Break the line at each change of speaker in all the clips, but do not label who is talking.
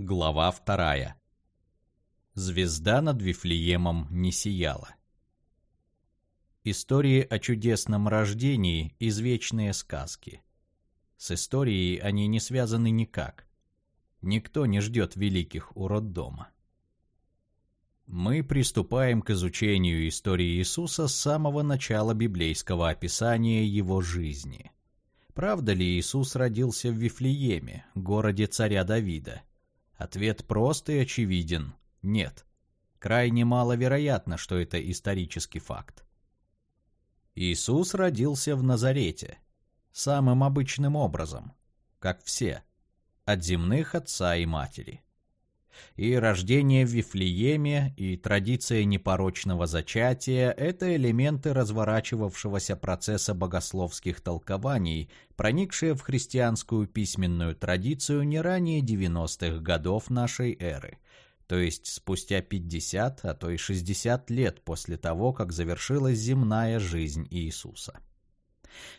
Глава вторая. Звезда над Вифлеемом не сияла. Истории о чудесном рождении – извечные сказки. С историей они не связаны никак. Никто не ждет великих у роддома. Мы приступаем к изучению истории Иисуса с самого начала библейского описания его жизни. Правда ли Иисус родился в Вифлееме, городе царя Давида – Ответ прост и очевиден – нет. Крайне маловероятно, что это исторический факт. Иисус родился в Назарете, самым обычным образом, как все, от земных отца и матери и рождение в Вифлееме, и традиция непорочного зачатия – это элементы разворачивавшегося процесса богословских толкований, проникшие в христианскую письменную традицию не ранее 90-х годов нашей эры, то есть спустя 50, а то и 60 лет после того, как завершилась земная жизнь Иисуса.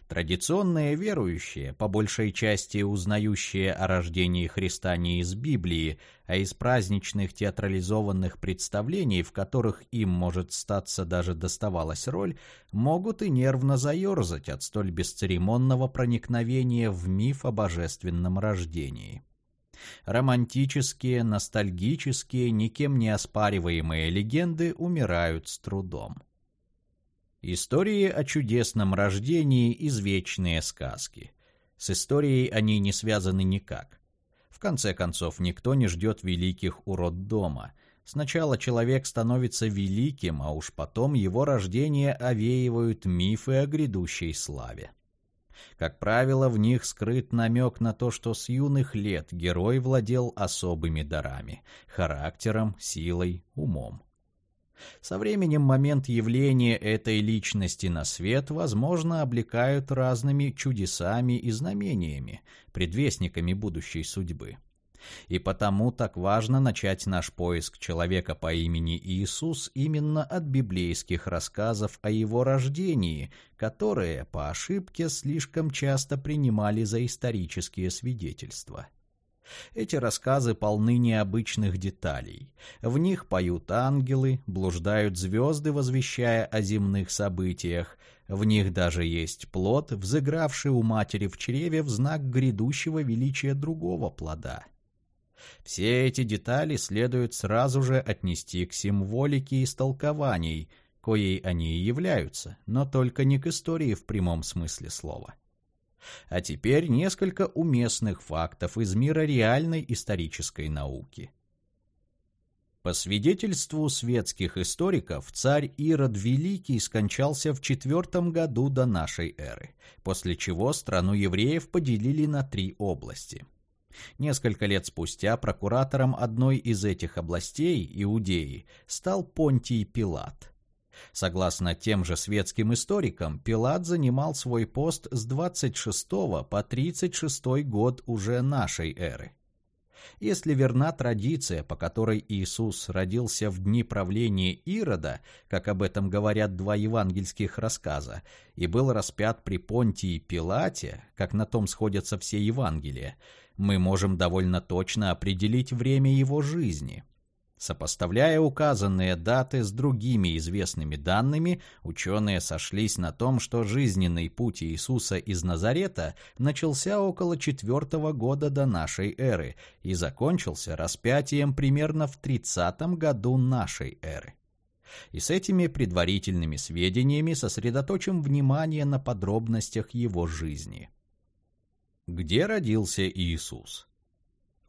Традиционные верующие, по большей части узнающие о рождении Христа не из Библии, а из праздничных театрализованных представлений, в которых им, может статься, даже доставалась роль, могут и нервно заерзать от столь бесцеремонного проникновения в миф о божественном рождении. Романтические, ностальгические, никем не оспариваемые легенды умирают с трудом. Истории о чудесном рождении – извечные сказки. С историей они не связаны никак. В конце концов, никто не ждет великих у роддома. Сначала человек становится великим, а уж потом его рождение овеивают мифы о грядущей славе. Как правило, в них скрыт намек на то, что с юных лет герой владел особыми дарами – характером, силой, умом. Со временем момент явления этой личности на свет, возможно, облекают разными чудесами и знамениями, предвестниками будущей судьбы. И потому так важно начать наш поиск человека по имени Иисус именно от библейских рассказов о его рождении, которые, по ошибке, слишком часто принимали за исторические свидетельства. Эти рассказы полны необычных деталей. В них поют ангелы, блуждают звезды, возвещая о земных событиях. В них даже есть плод, взыгравший у матери в чреве в знак грядущего величия другого плода. Все эти детали следует сразу же отнести к символике истолкований, коей они и являются, но только не к истории в прямом смысле слова. А теперь несколько уместных фактов из мира реальной исторической науки. По свидетельству светских историков, царь Ирод Великий скончался в четвертом году до нашей эры, после чего страну евреев поделили на три области. Несколько лет спустя прокуратором одной из этих областей, Иудеи, стал Понтий Пилат – Согласно тем же светским историкам, Пилат занимал свой пост с 26 по 36 год уже нашей эры. Если верна традиция, по которой Иисус родился в дни правления Ирода, как об этом говорят два евангельских рассказа, и был распят при Понтии Пилате, как на том сходятся все Евангелия, мы можем довольно точно определить время его жизни – Сопоставляя указанные даты с другими известными данными, ученые сошлись на том, что жизненный путь Иисуса из Назарета начался около четвертого года до нашей эры и закончился распятием примерно в 30 году нашей эры. И с этими предварительными сведениями сосредоточим внимание на подробностях его жизни. Где родился Иисус?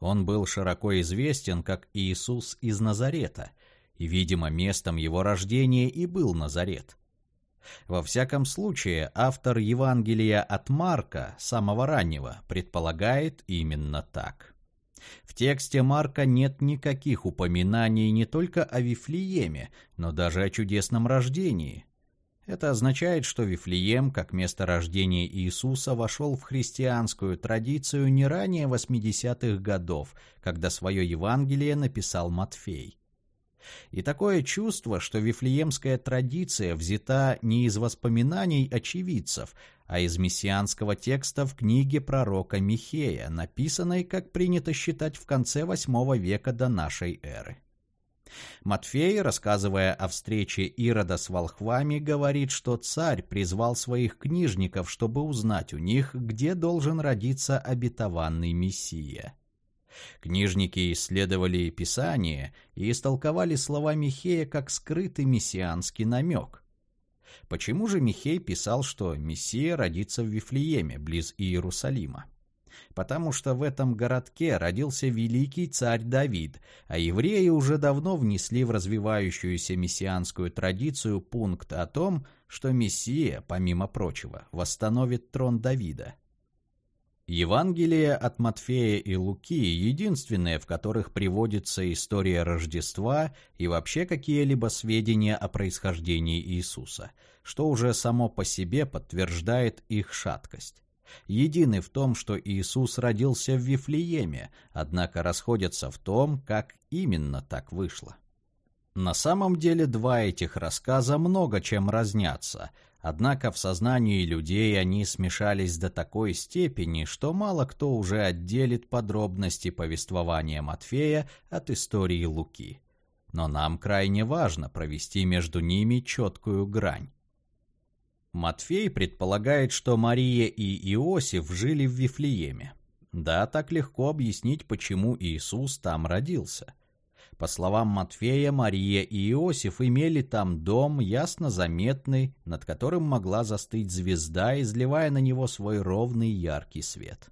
Он был широко известен как Иисус из Назарета, и, видимо, местом его рождения и был Назарет. Во всяком случае, автор Евангелия от Марка, самого раннего, предполагает именно так. В тексте Марка нет никаких упоминаний не только о Вифлееме, но даже о чудесном рождении – это означает, что Вифлеем, как место рождения Иисуса, вошел в христианскую традицию не ранее 80-х годов, когда свое Евангелие написал Матфей. И такое чувство, что вифлеемская традиция взята не из воспоминаний очевидцев, а из мессианского текста в книге пророка Михея, написанной, как принято считать, в конце VIII века до нашей эры. Матфей, рассказывая о встрече Ирода с волхвами, говорит, что царь призвал своих книжников, чтобы узнать у них, где должен родиться обетованный Мессия. Книжники исследовали Писание и истолковали слова Михея как скрытый мессианский намек. Почему же Михей писал, что Мессия родится в Вифлееме, близ Иерусалима? Потому что в этом городке родился великий царь Давид, а евреи уже давно внесли в развивающуюся мессианскую традицию пункт о том, что Мессия, помимо прочего, восстановит трон Давида. Евангелие от Матфея и Луки единственное, в которых приводится история Рождества и вообще какие-либо сведения о происхождении Иисуса, что уже само по себе подтверждает их шаткость едины в том, что Иисус родился в Вифлееме, однако расходятся в том, как именно так вышло. На самом деле два этих рассказа много чем разнятся, однако в сознании людей они смешались до такой степени, что мало кто уже отделит подробности повествования Матфея от истории Луки. Но нам крайне важно провести между ними четкую грань. Матфей предполагает, что Мария и Иосиф жили в Вифлееме. Да, так легко объяснить, почему Иисус там родился. По словам Матфея, Мария и Иосиф имели там дом, ясно заметный, над которым могла застыть звезда, изливая на него свой ровный яркий свет.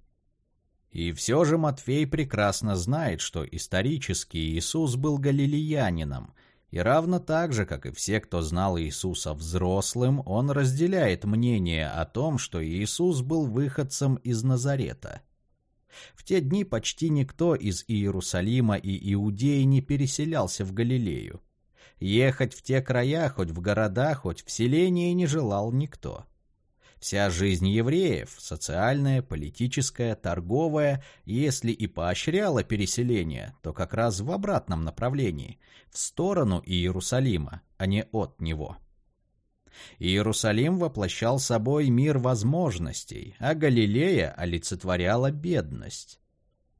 И все же Матфей прекрасно знает, что исторически Иисус был галилеянином – и равно так же, как и все, кто знал Иисуса взрослым, он разделяет мнение о том, что Иисус был выходцем из Назарета. В те дни почти никто из Иерусалима и Иудеи не переселялся в Галилею. Ехать в те края, хоть в города, хоть в селение, не желал никто. Вся жизнь евреев, социальная, политическая, торговая, если и поощряла переселение, то как раз в обратном направлении, в сторону Иерусалима, а не от него. Иерусалим воплощал собой мир возможностей, а Галилея олицетворяла бедность.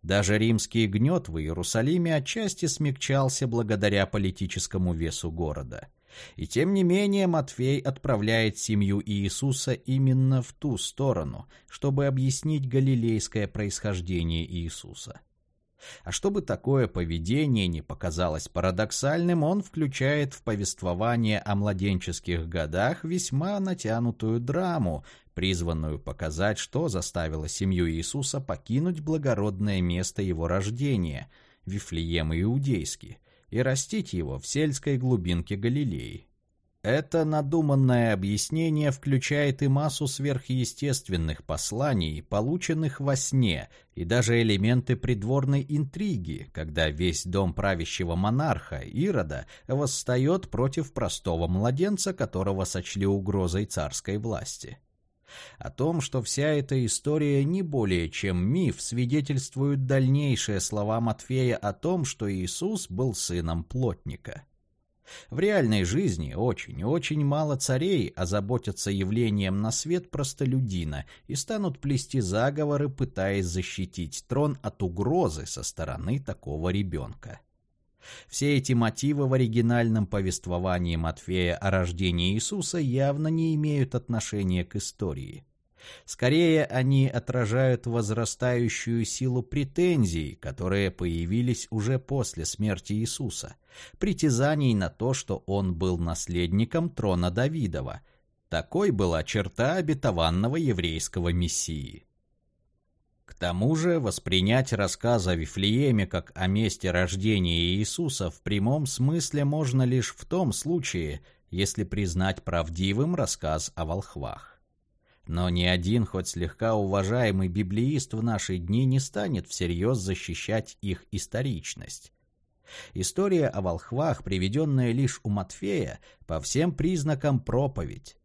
Даже римский гнет в Иерусалиме отчасти смягчался благодаря политическому весу города – и тем не менее Матфей отправляет семью Иисуса именно в ту сторону, чтобы объяснить галилейское происхождение Иисуса. А чтобы такое поведение не показалось парадоксальным, он включает в повествование о младенческих годах весьма натянутую драму, призванную показать, что заставило семью Иисуса покинуть благородное место его рождения, Вифлеем Иудейский, и растить его в сельской глубинке Галилеи. Это надуманное объяснение включает и массу сверхъестественных посланий, полученных во сне, и даже элементы придворной интриги, когда весь дом правящего монарха Ирода восстает против простого младенца, которого сочли угрозой царской власти. О том, что вся эта история не более чем миф, свидетельствуют дальнейшие слова Матфея о том, что Иисус был сыном плотника. В реальной жизни очень-очень мало царей озаботятся явлением на свет простолюдина и станут плести заговоры, пытаясь защитить трон от угрозы со стороны такого ребенка. Все эти мотивы в оригинальном повествовании Матфея о рождении Иисуса явно не имеют отношения к истории. Скорее, они отражают возрастающую силу претензий, которые появились уже после смерти Иисуса, притязаний на то, что он был наследником трона Давидова. Такой была черта обетованного еврейского мессии. К тому же воспринять рассказ о Вифлееме как о месте рождения Иисуса в прямом смысле можно лишь в том случае, если признать правдивым рассказ о волхвах. Но ни один хоть слегка уважаемый библеист в наши дни не станет всерьез защищать их историчность. История о волхвах, приведенная лишь у Матфея, по всем признакам проповедь,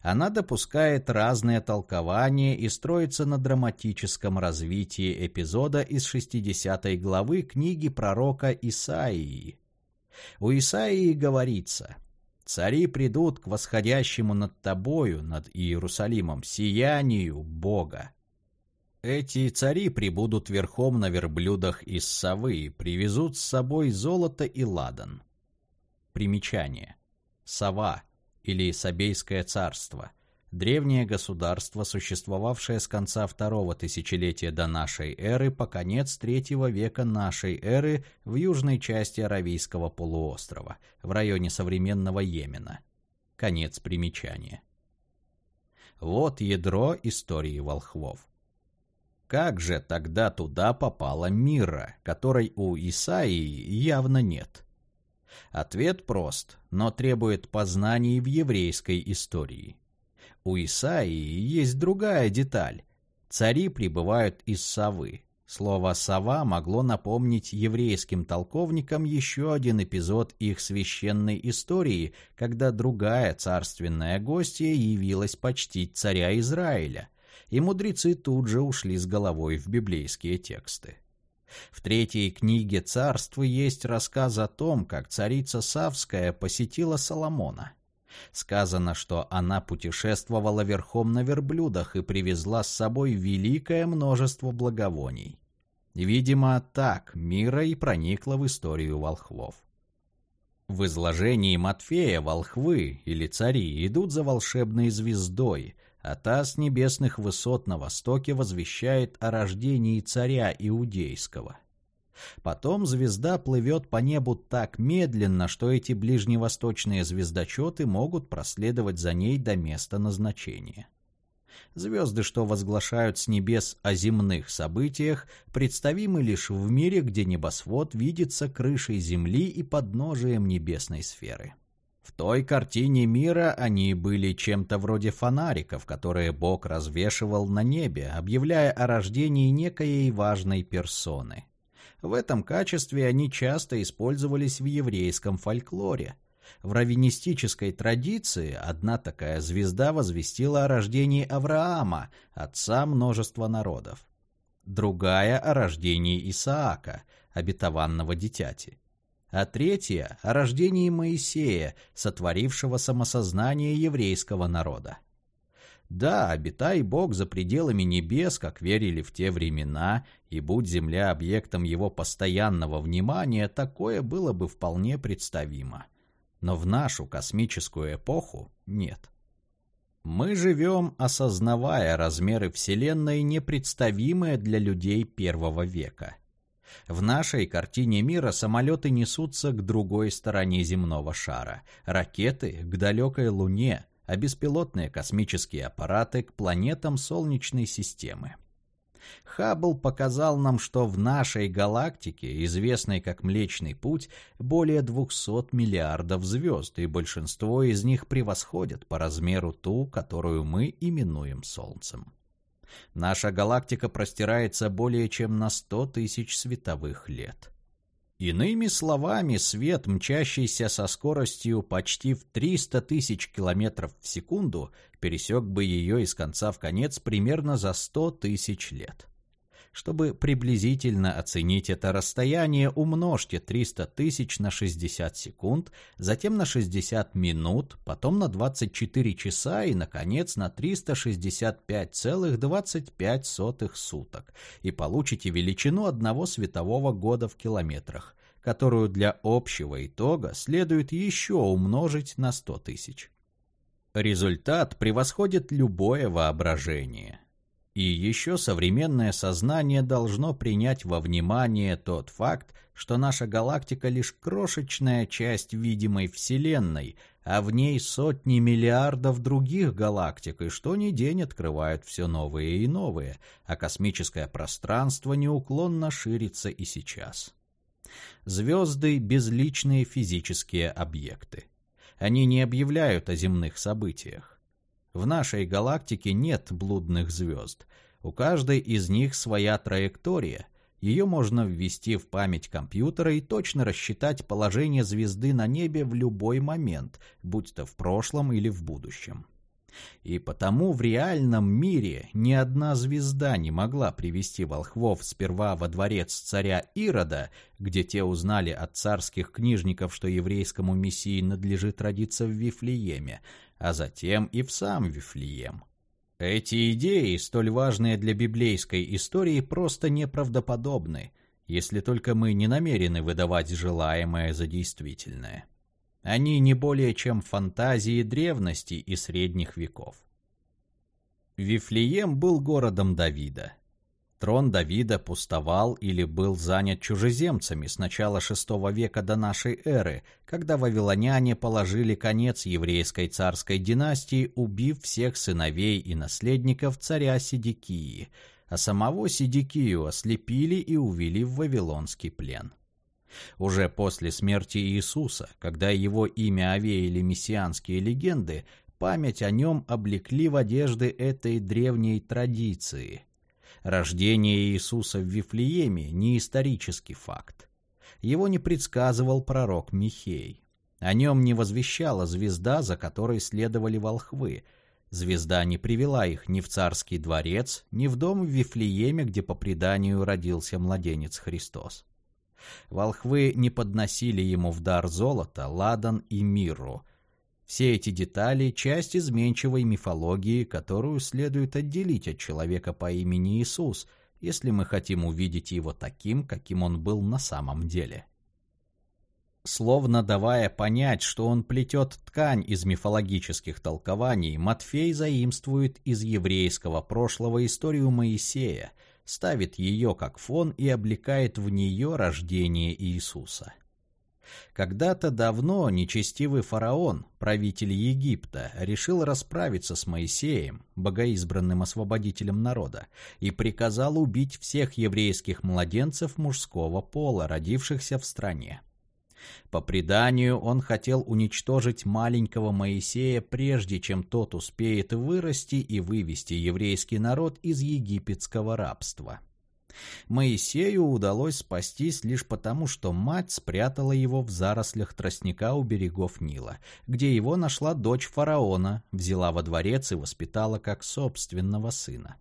она допускает разные толкования и строится на драматическом развитии эпизода из 60 главы книги пророка Исаии. У Исаии говорится «Цари придут к восходящему над тобою, над Иерусалимом, сиянию Бога». Эти цари прибудут верхом на верблюдах из совы, привезут с собой золото и ладан. Примечание. Сова или Сабейское царство – Древнее государство, существовавшее с конца второго тысячелетия до нашей эры по конец третьего века нашей эры в южной части Аравийского полуострова, в районе современного Йемена. Конец примечания. Вот ядро истории волхвов. Как же тогда туда попала Мира, которой у Исаии явно нет? Ответ прост, но требует познаний в еврейской истории. У Исаии есть другая деталь. Цари прибывают из совы. Слово «сова» могло напомнить еврейским толковникам еще один эпизод их священной истории, когда другая царственная гостья явилась почтить царя Израиля, и мудрецы тут же ушли с головой в библейские тексты. В третьей книге царства есть рассказ о том, как царица Савская посетила Соломона – Сказано, что она путешествовала верхом на верблюдах и привезла с собой великое множество благовоний. Видимо, так мира и проникла в историю волхвов. В изложении Матфея волхвы или цари идут за волшебной звездой, а та с небесных высот на востоке возвещает о рождении царя иудейского. Потом звезда плывет по небу так медленно, что эти ближневосточные звездочеты могут проследовать за ней до места назначения. Звезды, что возглашают с небес о земных событиях, представимы лишь в мире, где небосвод видится крышей земли и подножием небесной сферы. В той картине мира они были чем-то вроде фонариков, которые Бог развешивал на небе, объявляя о рождении некоей важной персоны. В этом качестве они часто использовались в еврейском фольклоре. В раввинистической традиции одна такая звезда возвестила о рождении Авраама, отца множества народов. Другая о рождении Исаака, обетованного дитяти. А третья о рождении Моисея, сотворившего самосознание еврейского народа. Да, обитай Бог за пределами небес, как верили в те времена, и будь земля объектом его постоянного внимания, такое было бы вполне представимо. Но в нашу космическую эпоху нет. Мы живем, осознавая размеры Вселенной, непредставимые для людей первого века. В нашей картине мира самолеты несутся к другой стороне земного шара, ракеты — к далекой Луне — а беспилотные космические аппараты к планетам Солнечной системы. Хаббл показал нам, что в нашей галактике, известной как Млечный Путь, более 200 миллиардов звезд, и большинство из них превосходят по размеру ту, которую мы именуем Солнцем. Наша галактика простирается более чем на 100 тысяч световых лет. Иными словами, свет, мчащийся со скоростью почти в 300 тысяч километров в секунду, пересек бы ее из конца в конец примерно за 100 тысяч лет. Чтобы приблизительно оценить это расстояние, умножьте 300 тысяч на 60 секунд, затем на 60 минут, потом на 24 часа и, наконец, на 365,25 суток, и получите величину одного светового года в километрах, которую для общего итога следует еще умножить на 100 тысяч. Результат превосходит любое воображение. И еще современное сознание должно принять во внимание тот факт, что наша галактика лишь крошечная часть видимой Вселенной, а в ней сотни миллиардов других галактик, и что ни день открывают все новые и новые, а космическое пространство неуклонно ширится и сейчас. Звезды – безличные физические объекты. Они не объявляют о земных событиях. В нашей галактике нет блудных звезд. У каждой из них своя траектория. Ее можно ввести в память компьютера и точно рассчитать положение звезды на небе в любой момент, будь то в прошлом или в будущем. И потому в реальном мире ни одна звезда не могла привести волхвов сперва во дворец царя Ирода, где те узнали от царских книжников, что еврейскому мессии надлежит родиться в Вифлееме, а затем и в сам Вифлеем. Эти идеи, столь важные для библейской истории, просто неправдоподобны, если только мы не намерены выдавать желаемое за действительное. Они не более чем фантазии древности и средних веков. Вифлеем был городом Давида. Трон Давида пустовал или был занят чужеземцами с начала VI века до нашей эры, когда вавилоняне положили конец еврейской царской династии, убив всех сыновей и наследников царя Сидикии, а самого Сидикию ослепили и увели в вавилонский плен. Уже после смерти Иисуса, когда его имя овеяли мессианские легенды, память о нем облекли в одежды этой древней традиции. Рождение Иисуса в Вифлееме не исторический факт. Его не предсказывал пророк Михей. О нем не возвещала звезда, за которой следовали волхвы. Звезда не привела их ни в царский дворец, ни в дом в Вифлееме, где по преданию родился младенец Христос. Волхвы не подносили ему в дар золото, ладан и миру. Все эти детали – часть изменчивой мифологии, которую следует отделить от человека по имени Иисус, если мы хотим увидеть его таким, каким он был на самом деле. Словно давая понять, что он плетет ткань из мифологических толкований, Матфей заимствует из еврейского прошлого историю Моисея – ставит ее как фон и облекает в нее рождение Иисуса. Когда-то давно нечестивый фараон, правитель Египта, решил расправиться с Моисеем, богоизбранным освободителем народа, и приказал убить всех еврейских младенцев мужского пола, родившихся в стране. По преданию, он хотел уничтожить маленького Моисея, прежде чем тот успеет вырасти и вывести еврейский народ из египетского рабства. Моисею удалось спастись лишь потому, что мать спрятала его в зарослях тростника у берегов Нила, где его нашла дочь фараона, взяла во дворец и воспитала как собственного сына.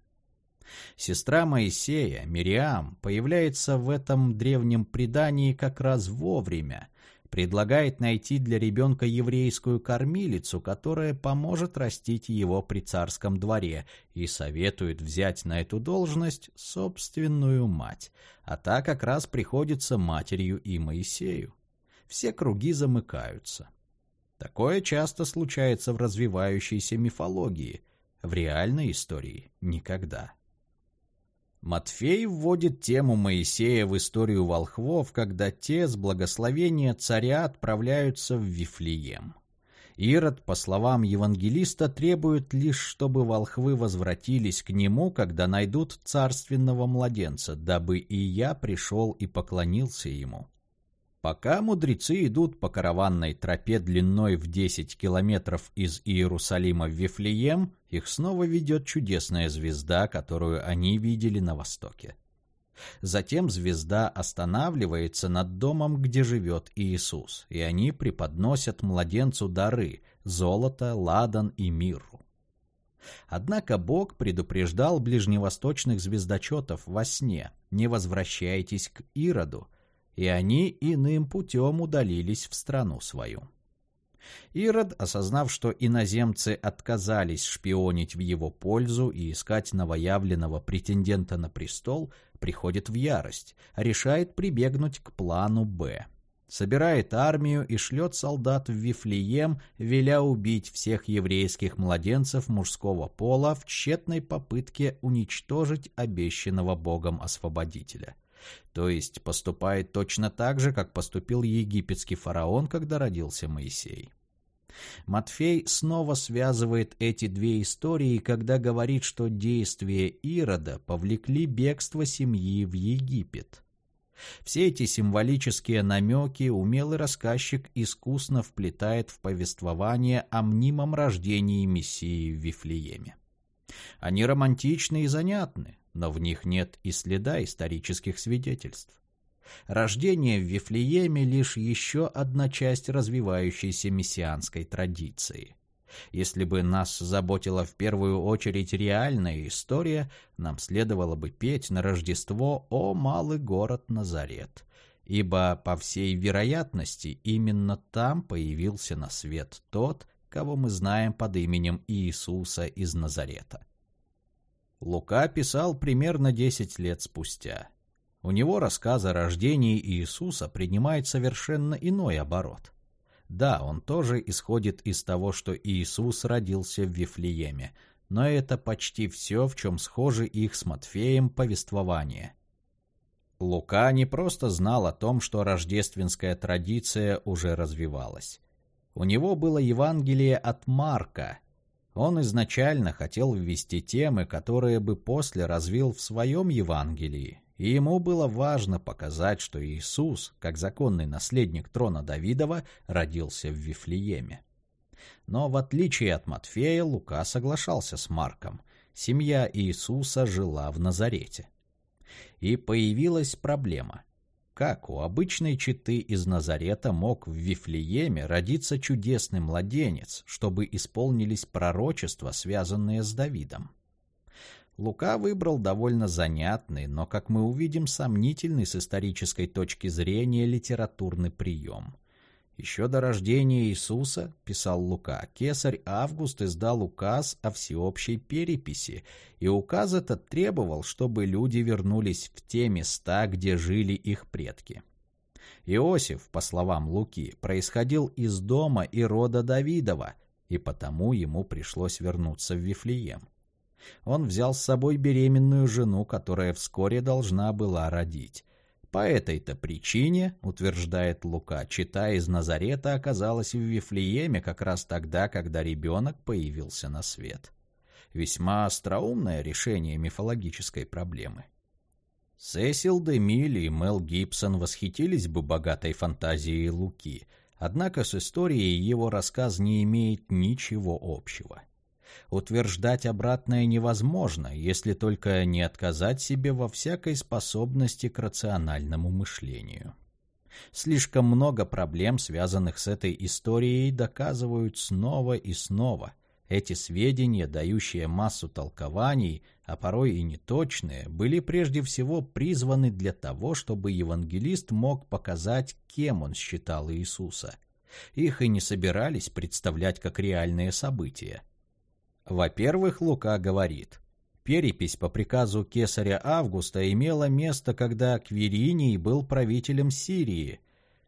Сестра Моисея, Мириам, появляется в этом древнем предании как раз вовремя, предлагает найти для ребенка еврейскую кормилицу, которая поможет растить его при царском дворе, и советует взять на эту должность собственную мать, а та как раз приходится матерью и Моисею. Все круги замыкаются. Такое часто случается в развивающейся мифологии, в реальной истории никогда. Матфей вводит тему Моисея в историю волхвов, когда те с благословения царя отправляются в Вифлеем. Ирод, по словам евангелиста, требует лишь, чтобы волхвы возвратились к нему, когда найдут царственного младенца, дабы и я пришел и поклонился ему. Пока мудрецы идут по караванной тропе длиной в 10 километров из Иерусалима в Вифлеем, их снова ведет чудесная звезда, которую они видели на востоке. Затем звезда останавливается над домом, где живет Иисус, и они преподносят младенцу дары – золото, ладан и мирру. Однако Бог предупреждал ближневосточных звездочетов во сне «Не возвращайтесь к Ироду», и они иным путем удалились в страну свою. Ирод, осознав, что иноземцы отказались шпионить в его пользу и искать новоявленного претендента на престол, приходит в ярость, решает прибегнуть к плану «Б». Собирает армию и шлет солдат в Вифлеем, веля убить всех еврейских младенцев мужского пола в тщетной попытке уничтожить обещанного Богом освободителя. То есть поступает точно так же, как поступил египетский фараон, когда родился Моисей. Матфей снова связывает эти две истории, когда говорит, что действия Ирода повлекли бегство семьи в Египет. Все эти символические намеки умелый рассказчик искусно вплетает в повествование о мнимом рождении Мессии в Вифлееме. Они романтичны и занятны, но в них нет и следа исторических свидетельств. Рождение в Вифлееме лишь еще одна часть развивающейся мессианской традиции. Если бы нас заботила в первую очередь реальная история, нам следовало бы петь на Рождество «О, малый город Назарет», ибо, по всей вероятности, именно там появился на свет тот, кого мы знаем под именем Иисуса из Назарета. Лука писал примерно 10 лет спустя. У него рассказ о рождении Иисуса принимает совершенно иной оборот. Да, он тоже исходит из того, что Иисус родился в Вифлееме, но это почти все, в чем схожи их с Матфеем повествование. Лука не просто знал о том, что рождественская традиция уже развивалась. У него было Евангелие от Марка. Он изначально хотел ввести темы, которые бы после развил в своем Евангелии, и ему было важно показать, что Иисус, как законный наследник трона Давидова, родился в Вифлееме. Но в отличие от Матфея, Лука соглашался с Марком. Семья Иисуса жила в Назарете. И появилась проблема. Как у обычной четы из Назарета мог в Вифлееме родиться чудесный младенец, чтобы исполнились пророчества, связанные с Давидом? Лука выбрал довольно занятный, но, как мы увидим, сомнительный с исторической точки зрения литературный прием. Еще до рождения Иисуса, писал Лука, кесарь Август издал указ о всеобщей переписи, и указ этот требовал, чтобы люди вернулись в те места, где жили их предки. Иосиф, по словам Луки, происходил из дома и рода Давидова, и потому ему пришлось вернуться в Вифлеем он взял с собой беременную жену, которая вскоре должна была родить. По этой-то причине, утверждает Лука, чита из Назарета оказалась в Вифлееме как раз тогда, когда ребенок появился на свет. Весьма остроумное решение мифологической проблемы. Сесил де Миль и Мел Гибсон восхитились бы богатой фантазией Луки, однако с историей его рассказ не имеет ничего общего. Утверждать обратное невозможно, если только не отказать себе во всякой способности к рациональному мышлению. Слишком много проблем, связанных с этой историей, доказывают снова и снова. Эти сведения, дающие массу толкований, а порой и неточные, были прежде всего призваны для того, чтобы евангелист мог показать, кем он считал Иисуса. Их и не собирались представлять как реальные события. Во-первых, Лука говорит, перепись по приказу кесаря Августа имела место, когда Квириний был правителем Сирии.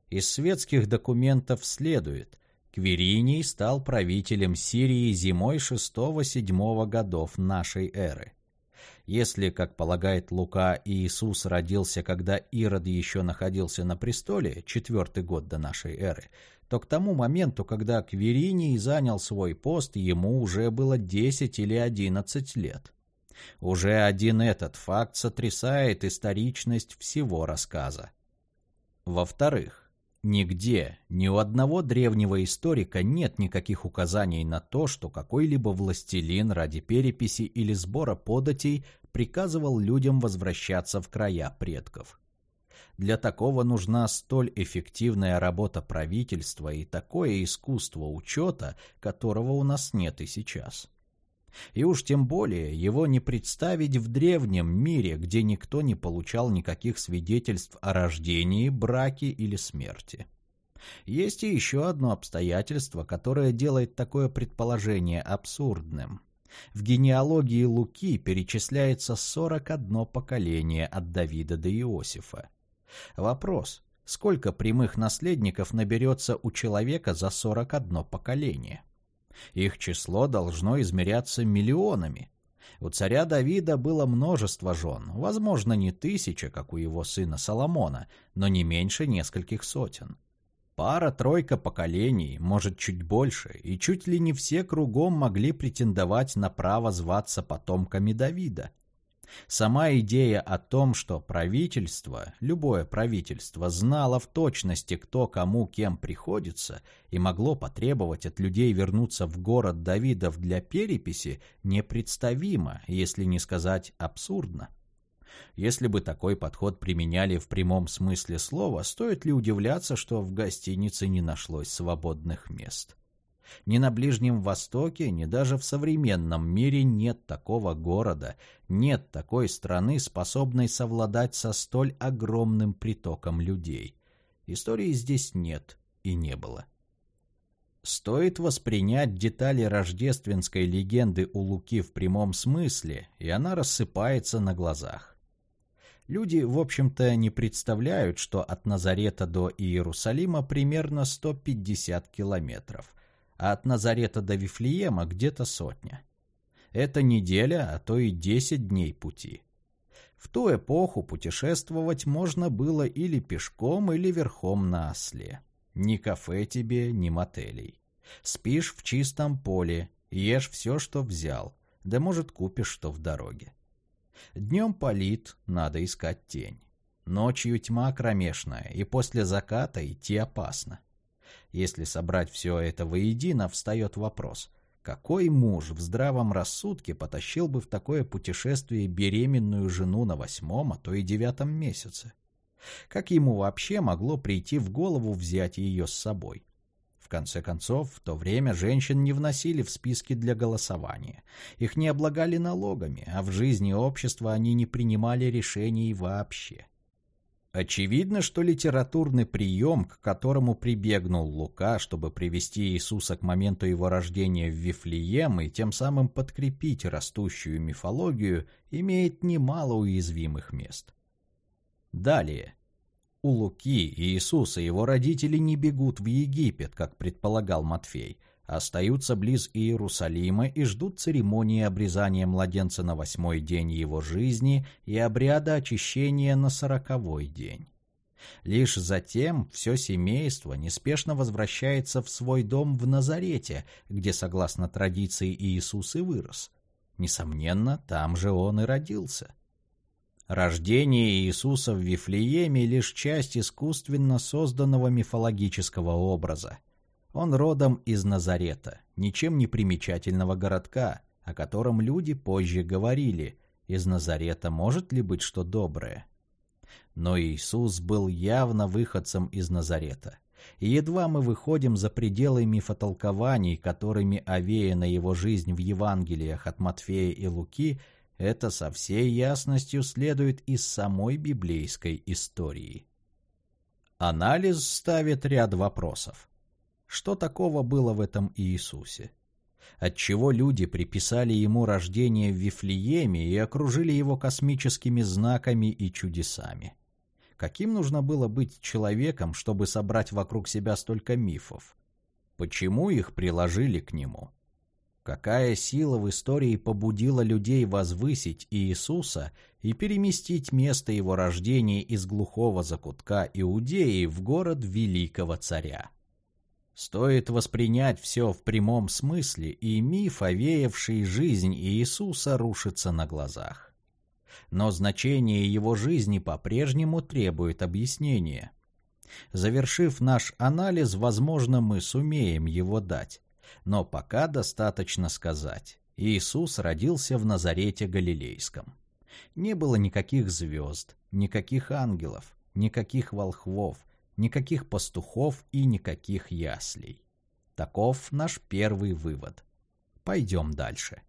Из светских документов следует, Квириний стал правителем Сирии зимой 6-7 годов нашей эры. Если, как полагает Лука, Иисус родился, когда Ирод еще находился на престоле, четвертый год до нашей эры, то к тому моменту, когда Квериний занял свой пост, ему уже было 10 или 11 лет. Уже один этот факт сотрясает историчность всего рассказа. Во-вторых, нигде, ни у одного древнего историка нет никаких указаний на то, что какой-либо властелин ради переписи или сбора податей приказывал людям возвращаться в края предков. Для такого нужна столь эффективная работа правительства и такое искусство учета, которого у нас нет и сейчас. И уж тем более его не представить в древнем мире, где никто не получал никаких свидетельств о рождении, браке или смерти. Есть и еще одно обстоятельство, которое делает такое предположение абсурдным. В генеалогии Луки перечисляется 41 поколение от Давида до Иосифа. Вопрос, сколько прямых наследников наберется у человека за 41 поколение? Их число должно измеряться миллионами. У царя Давида было множество жен, возможно, не тысяча, как у его сына Соломона, но не меньше нескольких сотен. Пара-тройка поколений, может, чуть больше, и чуть ли не все кругом могли претендовать на право зваться потомками Давида. Сама идея о том, что правительство, любое правительство, знало в точности, кто кому кем приходится, и могло потребовать от людей вернуться в город Давидов для переписи, непредставимо, если не сказать абсурдно. Если бы такой подход применяли в прямом смысле слова, стоит ли удивляться, что в гостинице не нашлось свободных мест? Ни на Ближнем Востоке, ни даже в современном мире нет такого города, нет такой страны, способной совладать со столь огромным притоком людей. Истории здесь нет и не было. Стоит воспринять детали рождественской легенды у Луки в прямом смысле, и она рассыпается на глазах. Люди, в общем-то, не представляют, что от Назарета до Иерусалима примерно 150 километров, а от Назарета до Вифлеема где-то сотня. Это неделя, а то и 10 дней пути. В ту эпоху путешествовать можно было или пешком, или верхом на осле. Ни кафе тебе, ни мотелей. Спишь в чистом поле, ешь все, что взял, да, может, купишь что в дороге. Днем палит, надо искать тень. Ночью тьма кромешная, и после заката идти опасно. Если собрать все это воедино, встает вопрос, какой муж в здравом рассудке потащил бы в такое путешествие беременную жену на восьмом, а то и девятом месяце? Как ему вообще могло прийти в голову взять ее с собой? В конце концов, в то время женщин не вносили в списки для голосования. Их не облагали налогами, а в жизни общества они не принимали решений вообще. Очевидно, что литературный прием, к которому прибегнул Лука, чтобы привести Иисуса к моменту его рождения в Вифлеем и тем самым подкрепить растущую мифологию, имеет немало уязвимых мест. Далее. У Луки Иисус и его родители не бегут в Египет, как предполагал Матфей, остаются близ Иерусалима и ждут церемонии обрезания младенца на восьмой день его жизни и обряда очищения на сороковой день. Лишь затем все семейство неспешно возвращается в свой дом в Назарете, где, согласно традиции, Иисус и вырос. Несомненно, там же он и родился. Рождение Иисуса в Вифлееме – лишь часть искусственно созданного мифологического образа. Он родом из Назарета, ничем не примечательного городка, о котором люди позже говорили, из Назарета может ли быть что доброе? Но Иисус был явно выходцем из Назарета. И едва мы выходим за пределы мифотолкований, которыми овеяна его жизнь в Евангелиях от Матфея и Луки – это со всей ясностью следует из самой библейской истории. Анализ ставит ряд вопросов. Что такого было в этом Иисусе? Отчего люди приписали ему рождение в Вифлееме и окружили его космическими знаками и чудесами? Каким нужно было быть человеком, чтобы собрать вокруг себя столько мифов? Почему их приложили к нему? Какая сила в истории побудила людей возвысить Иисуса и переместить место его рождения из глухого закутка Иудеи в город великого царя? Стоит воспринять все в прямом смысле, и миф, овеявший жизнь Иисуса, рушится на глазах. Но значение его жизни по-прежнему требует объяснения. Завершив наш анализ, возможно, мы сумеем его дать. Но пока достаточно сказать. Иисус родился в Назарете Галилейском. Не было никаких звезд, никаких ангелов, никаких волхвов, никаких пастухов и никаких яслей. Таков наш первый вывод. Пойдем дальше.